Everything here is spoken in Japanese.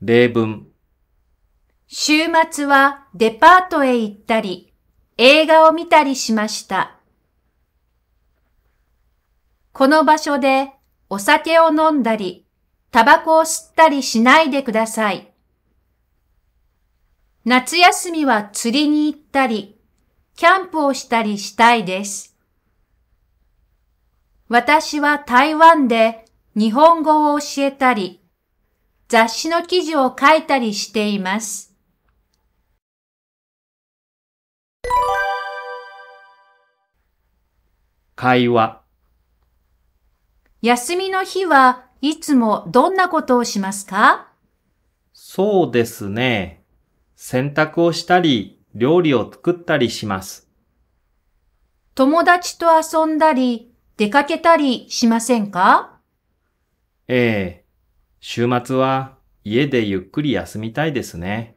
例文。週末はデパートへ行ったり、映画を見たりしました。この場所でお酒を飲んだり、タバコを吸ったりしないでください。夏休みは釣りに行ったり、キャンプをしたりしたいです。私は台湾で日本語を教えたり、雑誌の記事を書いたりしています。会話。休みの日はいつもどんなことをしますか？そうですね。洗濯をしたり、料理を作ったりします。友達と遊んだり、出かけたりしませんか？ええ週末は家でゆっくり休みたいですね。